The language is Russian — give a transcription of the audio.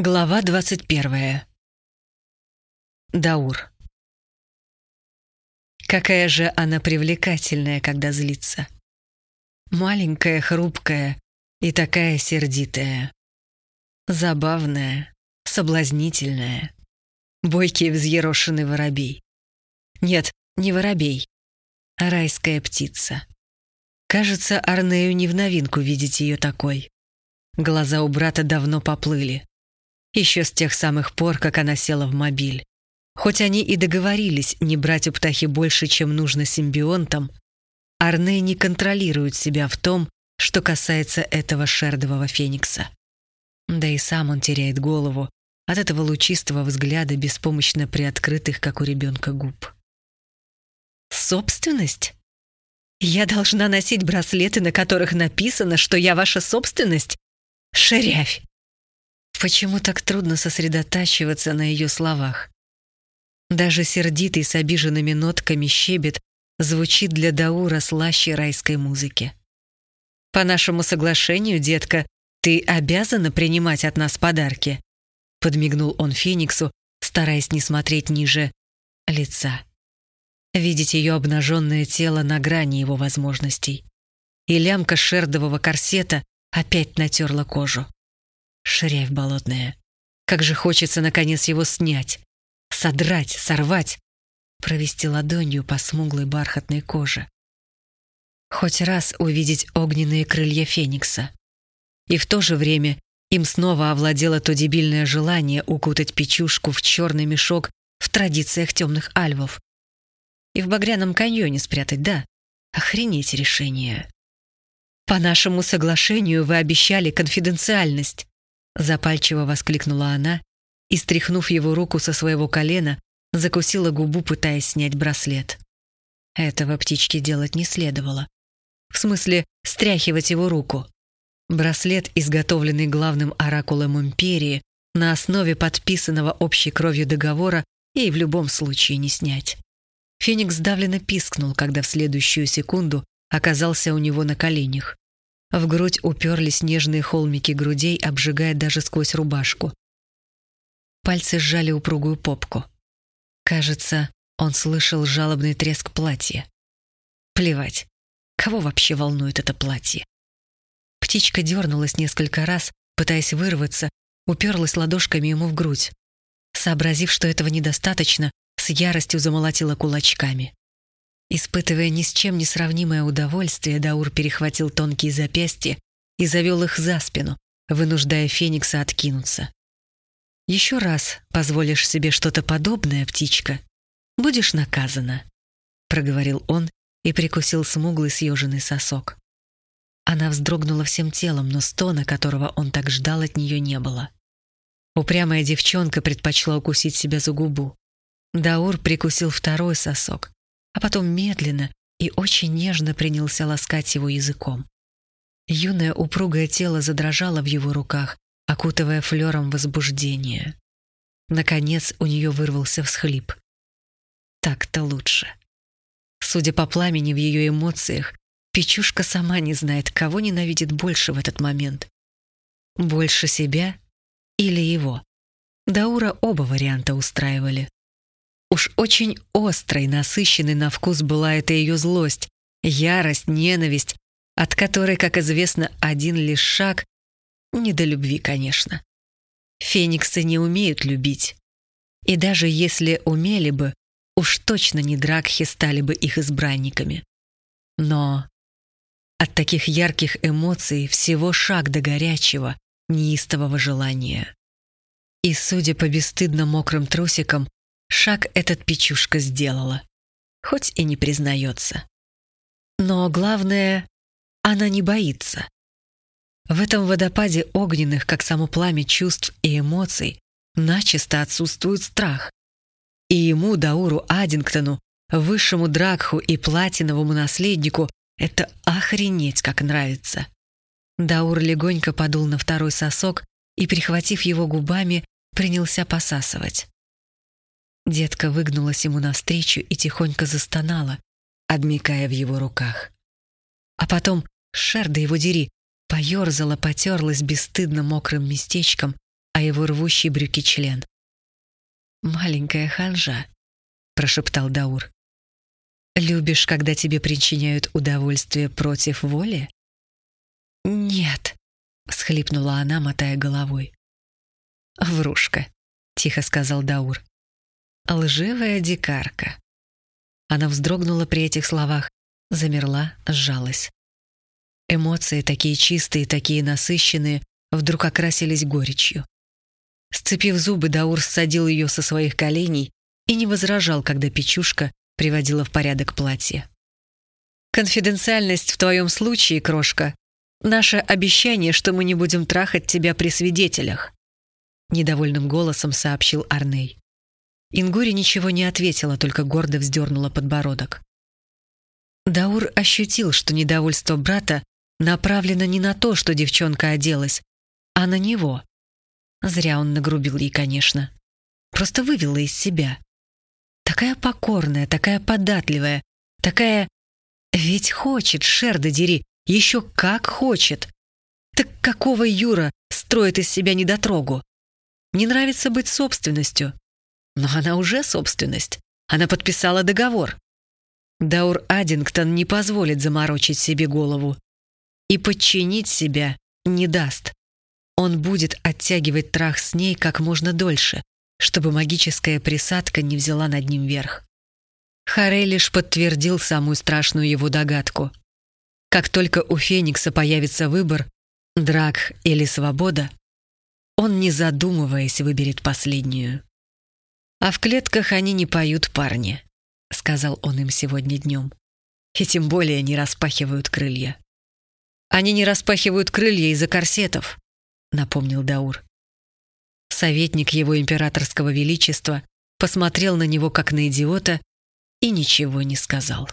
Глава двадцать первая. Даур. Какая же она привлекательная, когда злится. Маленькая, хрупкая и такая сердитая. Забавная, соблазнительная. Бойкий взъерошенный воробей. Нет, не воробей, а райская птица. Кажется, Арнею не в новинку видеть ее такой. Глаза у брата давно поплыли. Еще с тех самых пор, как она села в мобиль. Хоть они и договорились не брать у птахи больше, чем нужно симбионтам, Арне не контролирует себя в том, что касается этого шердового феникса. Да и сам он теряет голову от этого лучистого взгляда, беспомощно приоткрытых, как у ребенка, губ. «Собственность? Я должна носить браслеты, на которых написано, что я ваша собственность? Шерявь!» Почему так трудно сосредотачиваться на ее словах? Даже сердитый с обиженными нотками щебет звучит для Даура слаще райской музыки. «По нашему соглашению, детка, ты обязана принимать от нас подарки», подмигнул он Фениксу, стараясь не смотреть ниже лица. Видеть ее обнаженное тело на грани его возможностей. И лямка шердового корсета опять натерла кожу. Шрявь болотная. Как же хочется, наконец, его снять. Содрать, сорвать. Провести ладонью по смуглой бархатной коже. Хоть раз увидеть огненные крылья Феникса. И в то же время им снова овладело то дебильное желание укутать печушку в черный мешок в традициях темных альвов. И в багряном каньоне спрятать, да. Охренеть решение. По нашему соглашению вы обещали конфиденциальность. Запальчиво воскликнула она и, стряхнув его руку со своего колена, закусила губу, пытаясь снять браслет. Этого птичке делать не следовало. В смысле, стряхивать его руку. Браслет, изготовленный главным оракулом Империи, на основе подписанного общей кровью договора, ей в любом случае не снять. Феникс давленно пискнул, когда в следующую секунду оказался у него на коленях. В грудь уперлись нежные холмики грудей, обжигая даже сквозь рубашку. Пальцы сжали упругую попку. Кажется, он слышал жалобный треск платья. Плевать, кого вообще волнует это платье? Птичка дернулась несколько раз, пытаясь вырваться, уперлась ладошками ему в грудь. Сообразив, что этого недостаточно, с яростью замолотила кулачками. Испытывая ни с чем не сравнимое удовольствие, Даур перехватил тонкие запястья и завел их за спину, вынуждая Феникса откинуться. «Еще раз позволишь себе что-то подобное, птичка, будешь наказана», — проговорил он и прикусил смуглый съеженный сосок. Она вздрогнула всем телом, но стона, которого он так ждал, от нее не было. Упрямая девчонка предпочла укусить себя за губу. Даур прикусил второй сосок, а потом медленно и очень нежно принялся ласкать его языком. Юное упругое тело задрожало в его руках, окутывая флером возбуждения. Наконец у нее вырвался всхлип. Так-то лучше. Судя по пламени в ее эмоциях, Печушка сама не знает, кого ненавидит больше в этот момент. Больше себя или его. Даура оба варианта устраивали. Уж очень острой, насыщенной на вкус была эта ее злость, ярость, ненависть, от которой, как известно, один лишь шаг — не до любви, конечно. Фениксы не умеют любить. И даже если умели бы, уж точно не Дракхи стали бы их избранниками. Но от таких ярких эмоций всего шаг до горячего, неистового желания. И, судя по бесстыдно мокрым трусикам, Шаг этот печушка сделала, хоть и не признается. Но главное, она не боится. В этом водопаде огненных, как само пламя чувств и эмоций, начисто отсутствует страх. И ему, Дауру Аддингтону, высшему Дракху и платиновому наследнику, это охренеть как нравится. Даур легонько подул на второй сосок и, прихватив его губами, принялся посасывать. Детка выгнулась ему навстречу и тихонько застонала, обмикая в его руках. А потом, шер да его дери, поерзала, потерлась бесстыдно мокрым местечком, о его рвущий брюки член. «Маленькая ханжа», — прошептал Даур. «Любишь, когда тебе причиняют удовольствие против воли?» «Нет», — схлипнула она, мотая головой. «Врушка», — тихо сказал Даур. «Лживая дикарка». Она вздрогнула при этих словах, замерла, сжалась. Эмоции, такие чистые, такие насыщенные, вдруг окрасились горечью. Сцепив зубы, Даур ссадил ее со своих коленей и не возражал, когда Печушка приводила в порядок платье. «Конфиденциальность в твоем случае, крошка, наше обещание, что мы не будем трахать тебя при свидетелях», недовольным голосом сообщил Арней. Ингури ничего не ответила, только гордо вздернула подбородок. Даур ощутил, что недовольство брата направлено не на то, что девчонка оделась, а на него. Зря он нагрубил ей, конечно. Просто вывела из себя. Такая покорная, такая податливая, такая... Ведь хочет, шерда дери, еще как хочет. Так какого Юра строит из себя недотрогу? Не нравится быть собственностью. Но она уже собственность. Она подписала договор. Даур Аддингтон не позволит заморочить себе голову. И подчинить себя не даст. Он будет оттягивать трах с ней как можно дольше, чтобы магическая присадка не взяла над ним верх. Харей лишь подтвердил самую страшную его догадку. Как только у Феникса появится выбор, драк или свобода, он, не задумываясь, выберет последнюю. «А в клетках они не поют парни», — сказал он им сегодня днем. «И тем более не распахивают крылья». Они не распахивают крылья из-за корсетов», — напомнил Даур. Советник его императорского величества посмотрел на него как на идиота и ничего не сказал.